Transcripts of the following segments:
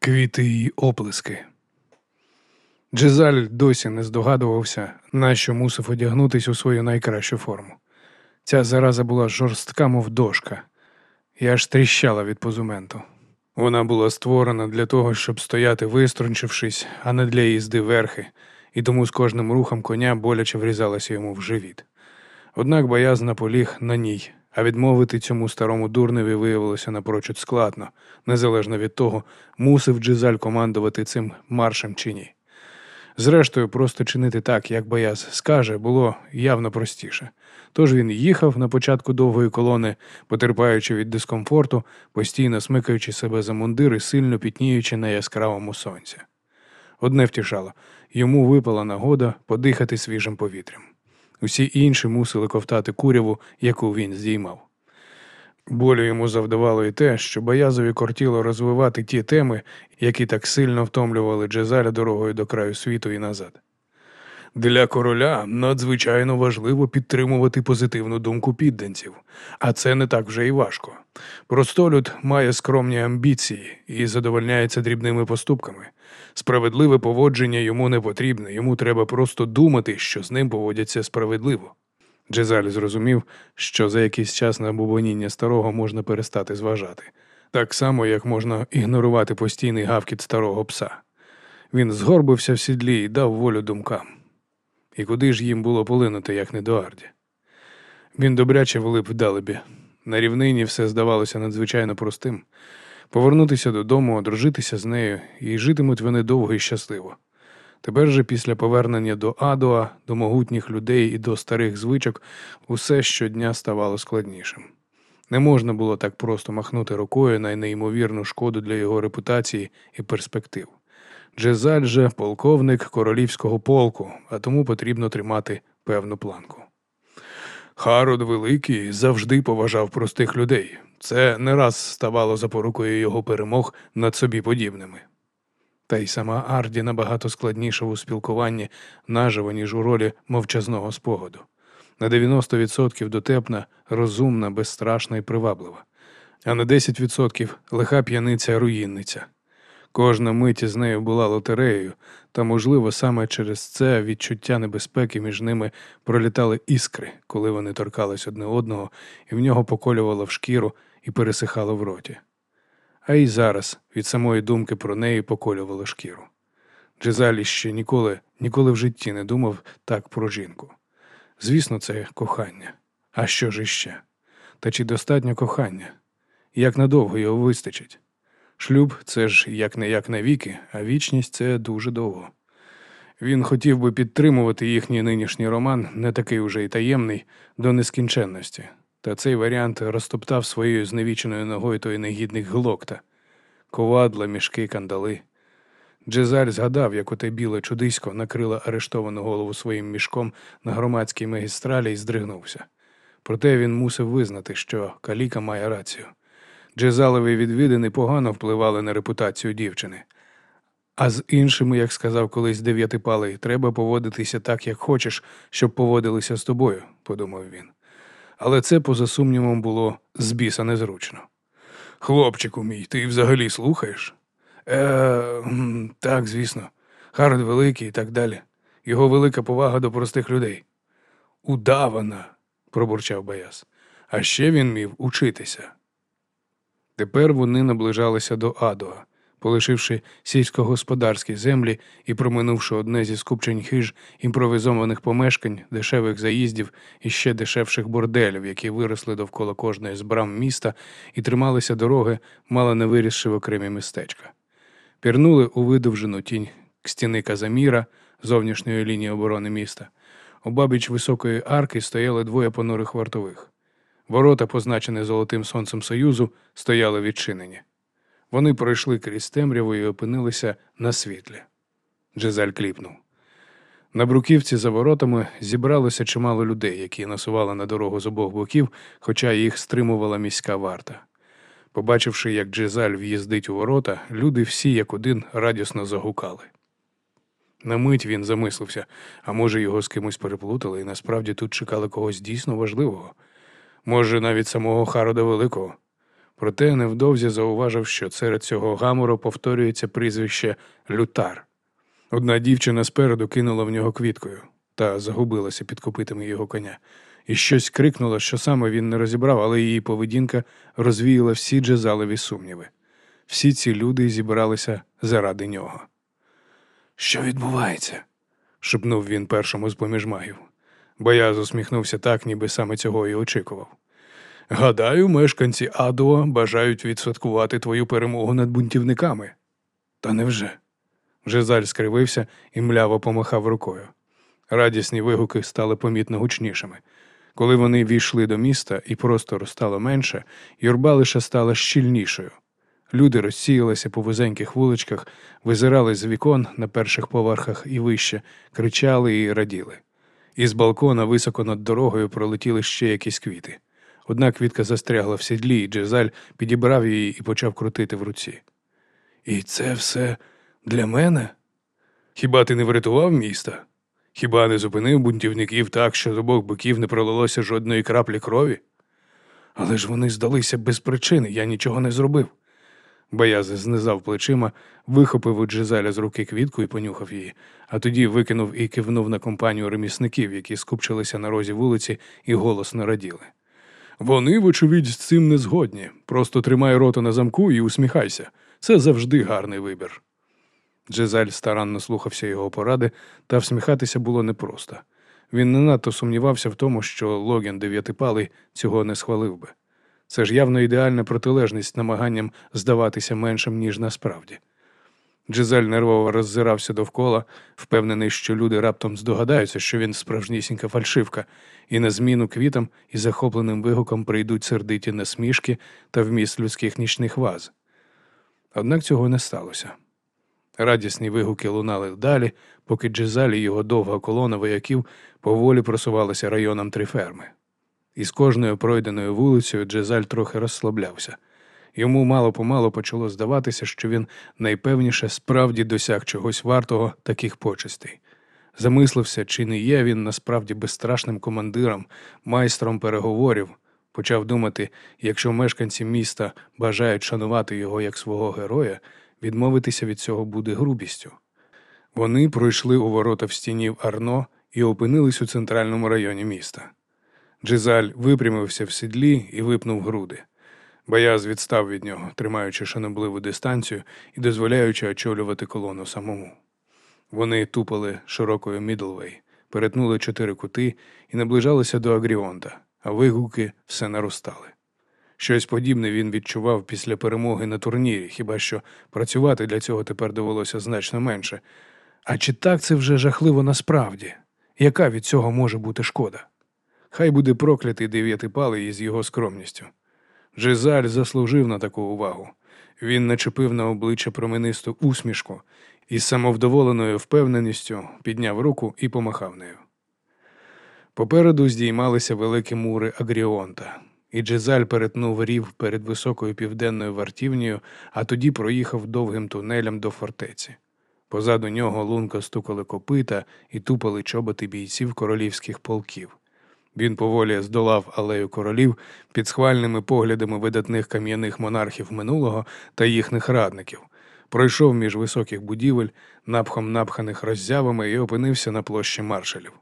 квіти й оплески. Джезаль досі не здогадувався, на що мусив одягнутись у свою найкращу форму. Ця зараза була жорстка, мов дошка, і аж тріщала від позументу. Вона була створена для того, щоб стояти виструнчившись, а не для їзди верхи, і тому з кожним рухом коня боляче врізалася йому в живіт. Однак бояз наполіг на ній, а відмовити цьому старому дурневі виявилося напрочуд складно, незалежно від того, мусив Джизаль командувати цим маршем чи ні. Зрештою, просто чинити так, як бояз скаже, було явно простіше. Тож він їхав на початку довгої колони, потерпаючи від дискомфорту, постійно смикаючи себе за мундир і сильно пітніючи на яскравому сонці. Одне втішало йому випала нагода подихати свіжим повітрям. Усі інші мусили ковтати куряву, яку він здіймав. Болю йому завдавало і те, що Боязові кортіло розвивати ті теми, які так сильно втомлювали Джезаля дорогою до краю світу і назад. Для короля надзвичайно важливо підтримувати позитивну думку підданців, а це не так вже і важко. Простолюд має скромні амбіції і задовольняється дрібними поступками. Справедливе поводження йому не потрібне, йому треба просто думати, що з ним поводяться справедливо. Джезаль зрозумів, що за якийсь час на бубоніння старого можна перестати зважати, так само, як можна ігнорувати постійний гавкіт старого пса. Він згорбився в сідлі і дав волю думкам. І куди ж їм було полинути, як не до Арді? Він добряче влип вдалебі. На рівнині все здавалося надзвичайно простим. Повернутися додому, одружитися з нею, і житимуть вони довго і щасливо. Тепер же, після повернення до Адуа, до могутніх людей і до старих звичок, усе щодня ставало складнішим. Не можна було так просто махнути рукою на неймовірну шкоду для його репутації і перспектив. Джезаль же полковник королівського полку, а тому потрібно тримати певну планку. Харод Великий завжди поважав простих людей. Це не раз ставало запорукою його перемог над собі подібними. Та й сама Арді набагато складніша у спілкуванні наживо, ніж у ролі мовчазного спогаду. На 90% дотепна, розумна, безстрашна і приваблива, а на 10% лиха п'яниця руїнниця. Кожна мить із нею була лотереєю, та, можливо, саме через це відчуття небезпеки між ними пролітали іскри, коли вони торкались одне одного, і в нього поколювало в шкіру і пересихало в роті. А й зараз від самої думки про неї поколювало шкіру. Джезалі ще ніколи, ніколи в житті не думав так про жінку. Звісно, це кохання. А що ж іще? Та чи достатньо кохання? Як надовго його вистачить? Шлюб це ж як не як навіки, а вічність це дуже довго. Він хотів би підтримувати їхній нинішній роман, не такий уже й таємний, до нескінченності, та цей варіант розтоптав своєю зневіченою ногою той негідник глокта, ковадла, мішки, кандали. Джезаль згадав, як оте біле чудисько накрило арештовану голову своїм мішком на громадській магістралі і здригнувся. Проте він мусив визнати, що каліка має рацію. Джезалові відвідини погано впливали на репутацію дівчини. А з іншими, як сказав колись дев'ятипалий, треба поводитися так, як хочеш, щоб поводилися з тобою, подумав він. Але це, поза сумнівом, було з біса незручно. Хлопчику мій, ти взагалі слухаєш? Е, Так, звісно. Хард великий і так далі. Його велика повага до простих людей. Удавана, пробурчав Баяс. А ще він мів учитися. Тепер вони наближалися до Адуа, полишивши сільськогосподарські землі і проминувши одне зі скупчень хиж імпровізованих помешкань, дешевих заїздів і ще дешевших борделів, які виросли довкола кожної з брам міста і трималися дороги, мало не вирісши в окремі містечка. Пірнули у видовжену тінь к стіни Казаміра, зовнішньої лінії оборони міста. Обабіч високої арки стояли двоє понурих вартових. Ворота, позначені золотим сонцем Союзу, стояли відчинені. Вони пройшли крізь темряву і опинилися на світлі. Джезаль кліпнув. На бруківці за воротами зібралося чимало людей, які насували на дорогу з обох боків, хоча їх стримувала міська варта. Побачивши, як Джезаль в'їздить у ворота, люди всі як один радісно загукали. На мить він замислився, а може, його з кимось переплутали, і насправді тут чекали когось дійсно важливого може, навіть самого Харода Великого. Проте невдовзі зауважив, що серед цього гамору повторюється прізвище Лютар. Одна дівчина спереду кинула в нього квіткою та загубилася під копитами його коня, і щось крикнуло, що саме він не розібрав, але її поведінка розвіяла всі джезалеві сумніви. Всі ці люди зібралися заради нього. Що відбувається? шепнув він першому з поміж магів. Бояз усміхнувся так, ніби саме цього і очікував. Гадаю, мешканці Адуа бажають відсвяткувати твою перемогу над бунтівниками. Та невже? Жизаль скривився і мляво помахав рукою. Радісні вигуки стали помітно гучнішими. Коли вони війшли до міста і простору стало менше, юрба лише стала щільнішою. Люди розсіялися по вузеньких вуличках, визирали з вікон на перших поверхах і вище, кричали і раділи. Із балкона високо над дорогою пролетіли ще якісь квіти. Одна квітка застрягла в сідлі, і Джезаль підібрав її і почав крутити в руці. І це все для мене? Хіба ти не врятував міста? Хіба не зупинив бунтівників так, що з обох боків не пролилося жодної краплі крові? Але ж вони здалися без причини, я нічого не зробив. Бояз знизав плечима, вихопив у Джезаля з руки квітку і понюхав її, а тоді викинув і кивнув на компанію ремісників, які скупчилися на розі вулиці і голосно раділи. Вони, вочевидь, з цим не згодні. Просто тримай рота на замку і усміхайся. Це завжди гарний вибір. Джезаль старанно слухався його поради, та всміхатися було непросто. Він не надто сумнівався в тому, що Логін дев'ятипалий цього не схвалив би. Це ж явно ідеальна протилежність намаганням здаватися меншим, ніж насправді. Джезаль нервово роззирався довкола, впевнений, що люди раптом здогадаються, що він справжнісінька фальшивка, і на зміну квітам і захопленим вигуком прийдуть сердиті насмішки та вміст людських нічних ваз. Однак цього не сталося. Радісні вигуки лунали далі, поки Джезаль і його довга колона вояків поволі просувалися районом Триферми. Із кожною пройденою вулицею Джезаль трохи розслаблявся. Йому мало помалу почало здаватися, що він найпевніше справді досяг чогось вартого таких почестей. Замислився, чи не є він насправді безстрашним командиром, майстром переговорів. Почав думати, якщо мешканці міста бажають шанувати його як свого героя, відмовитися від цього буде грубістю. Вони пройшли у ворота в стіні в Арно і опинились у центральному районі міста. Джизаль випрямився в сідлі і випнув груди. Бояз відстав від нього, тримаючи шанобливу дистанцію і дозволяючи очолювати колону самому. Вони тупали широкою Мідлвей, перетнули чотири кути і наближалися до Агріонта, а вигуки все наростали. Щось подібне він відчував після перемоги на турнірі, хіба що працювати для цього тепер довелося значно менше. А чи так це вже жахливо насправді? Яка від цього може бути шкода? Хай буде проклятий дев'ятипалий із його скромністю. Жизаль заслужив на таку увагу. Він начепив на обличчя променисту усмішку і з самовдоволеною впевненістю підняв руку і помахав нею. Попереду здіймалися великі мури Агріонта, і Джезаль перетнув рів перед високою південною вартівнею, а тоді проїхав довгим тунелем до фортеці. Позаду нього лунко стукали копита і тупали чоботи бійців королівських полків. Він поволі здолав алею королів під схвальними поглядами видатних кам'яних монархів минулого та їхніх радників, пройшов між високих будівель, напхом напханих роззявами і опинився на площі маршалів.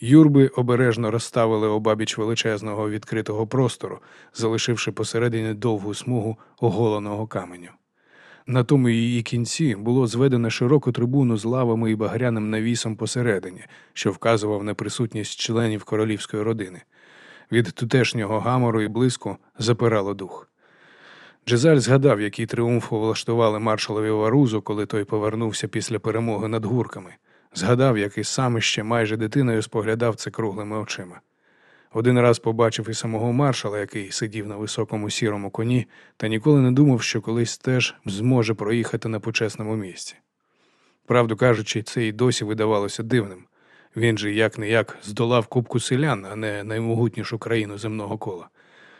Юрби обережно розставили обабіч величезного відкритого простору, залишивши посередині довгу смугу оголеного каменю. На тому її кінці було зведено широку трибуну з лавами і багряним навісом посередині, що вказував на присутність членів королівської родини. Від тутешнього гамору і блиску запирало дух. Джезаль згадав, який тріумф влаштували маршалові Варузу, коли той повернувся після перемоги над гурками. Згадав, як і сам ще майже дитиною споглядав це круглими очима. Один раз побачив і самого маршала, який сидів на високому сірому коні, та ніколи не думав, що колись теж зможе проїхати на почесному місці. Правду кажучи, це й досі видавалося дивним. Він же як не як здолав кубку селян, а не наймогутнішу країну земного кола.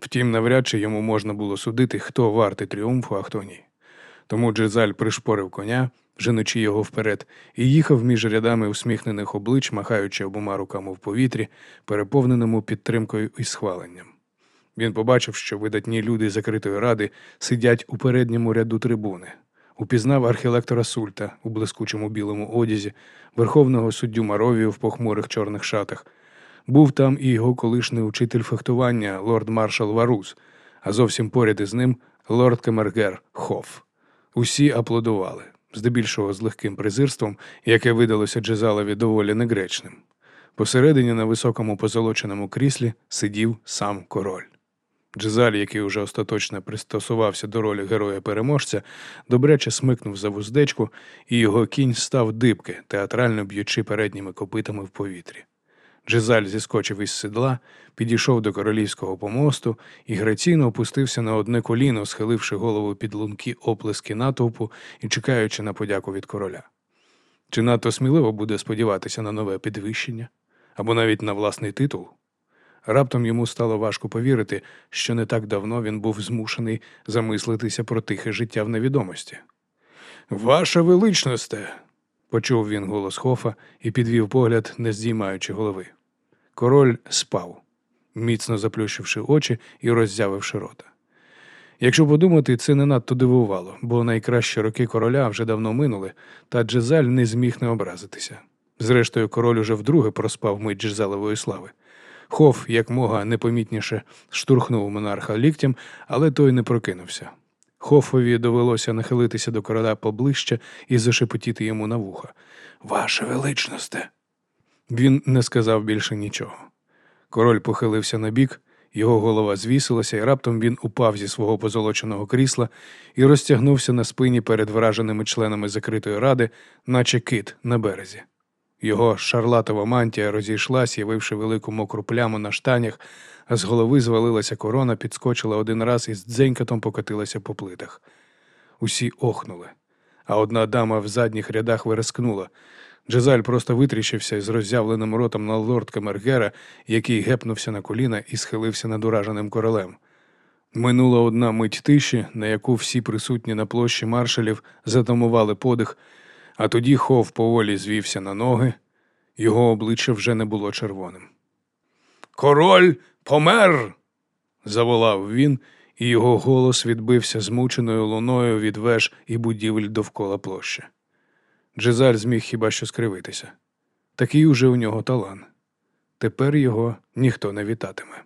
Втім, навряд чи йому можна було судити, хто вартий тріумфу, а хто ні. Тому Джезаль пришпорив коня, женучи його вперед, і їхав між рядами усміхнених облич, махаючи обома руками в повітрі, переповненому підтримкою і схваленням. Він побачив, що видатні люди закритої ради сидять у передньому ряду трибуни. Упізнав архілектора Сульта у блискучому білому одязі, верховного суддю Маровію в похмурих чорних шатах. Був там і його колишній учитель фехтування, лорд маршал Варуз, а зовсім поряд із ним лорд Кемергер Хофф. Усі аплодували, здебільшого з легким презирством, яке видалося Джезалові доволі негречним. Посередині на високому позолоченому кріслі сидів сам король. Джезаль, який уже остаточно пристосувався до ролі героя-переможця, добряче смикнув за вуздечку, і його кінь став дибки, театрально б'ючи передніми копитами в повітрі. Джезаль зіскочив із седла, підійшов до королівського помосту і граційно опустився на одне коліно, схиливши голову під лункі оплески натовпу і чекаючи на подяку від короля. Чи надто сміливо буде сподіватися на нове підвищення або навіть на власний титул? Раптом йому стало важко повірити, що не так давно він був змушений замислитися про тихе життя в невідомості. Ваша величносте, почув він голос Хофа і підвів погляд, не здіймаючи голови. Король спав, міцно заплющивши очі і роззявивши рота. Якщо подумати, це не надто дивувало, бо найкращі роки короля вже давно минули, та Джезаль не зміг не образитися. Зрештою, король уже вдруге проспав мить Джезалової слави. Хоф, як мога непомітніше, штурхнув монарха ліктем, але той не прокинувся. Хофові довелося нахилитися до короля поближче і зашепотіти йому на вуха. Ваше величносте. Він не сказав більше нічого. Король похилився на бік, його голова звісилася, і раптом він упав зі свого позолоченого крісла і розтягнувся на спині перед враженими членами закритої ради, наче кит на березі. Його шарлатова мантія розійшлась, явивши велику мокру пляму на штанях, а з голови звалилася корона, підскочила один раз і з дзенькатом покотилася по плитах. Усі охнули, а одна дама в задніх рядах вирискнула. Джезаль просто витріщився з роззявленим ротом на лорд Камергера, який гепнувся на коліна і схилився над ураженим королем. Минула одна мить тиші, на яку всі присутні на площі маршалів затамували подих, а тоді хов поволі звівся на ноги, його обличчя вже не було червоним. Король помер. заволав він, і його голос відбився змученою луною від веж і будівель довкола площі. Джезаль зміг хіба що скривитися. Такий уже у нього талант. Тепер його ніхто не вітатиме.